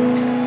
smile,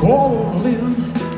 smile.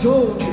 Told you